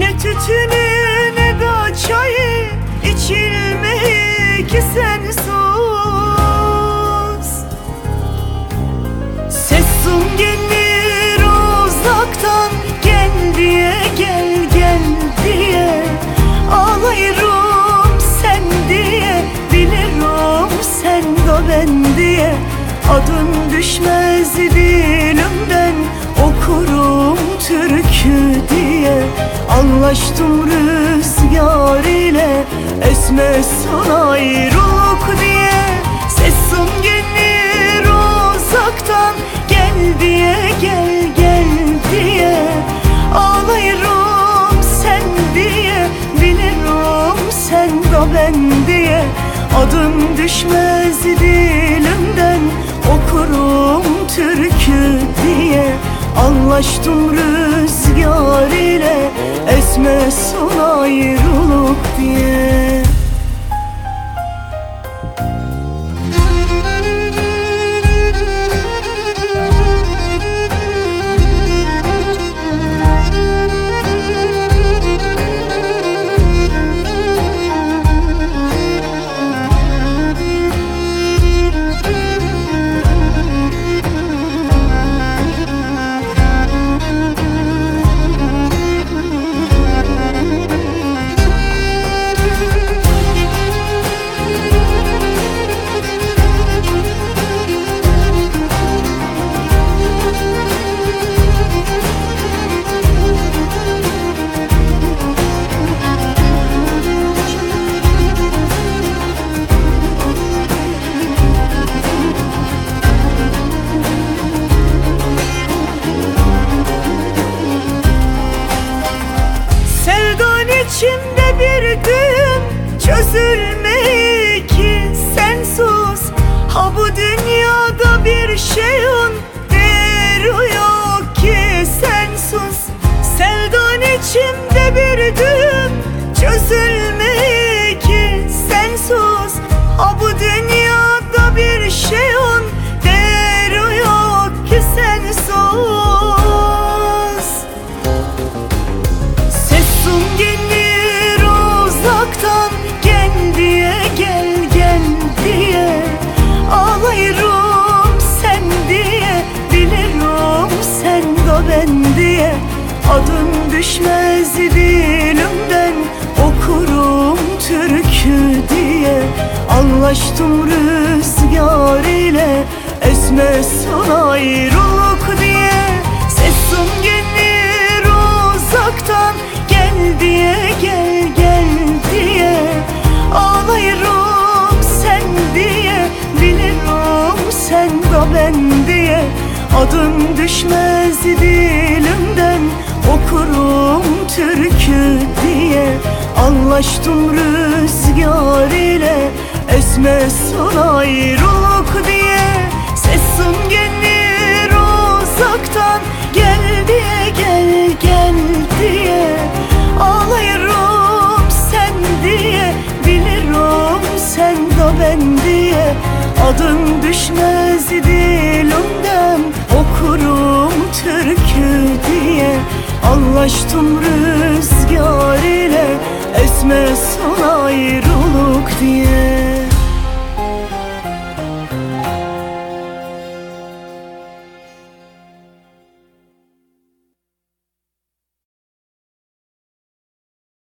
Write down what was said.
Ne tütünü ne de çayı içilmeyi ki sen sus. Sesim gelir uzaktan Gel diye gel gel diye. Ağlayırım sen diye Bilirim sen de ben diye. Adın düşmez dilimden Okurum türkü diye. Anlaştım rüzgar ile Esmesin ayrılık diye. Sesim gelir uzaktan Gel diye gel gel diye. Ağlayırım sen diye Bilirim sen de ben diye. Adım düşmez dilimden Okurum türkü diye. Anlaştım rüzgar you içimde bir düğüm Çözülmeyi ki sen sus. Ha bu dünyada bir şeyin Değeri Anlaştım rüzgar ile Esmesin ayrılık diye. Sesim gelir uzaktan Gel diye gel gel diye. Ağlayırım sen diye Bilirim sen de ben diye. Adın düşmez dilimden Okurum türkü diye. Anlaştım rüzgar ile Esmesin ayrılık diye Sesim gelir uzaktan. Gel diye gel gel diye Ağlayırım sen diye. Bilirim sen de ben diye. Adın düşmez dilimden Okurum türkü diye. Anlaştım rüzgar ile Esmesin ayrılık diye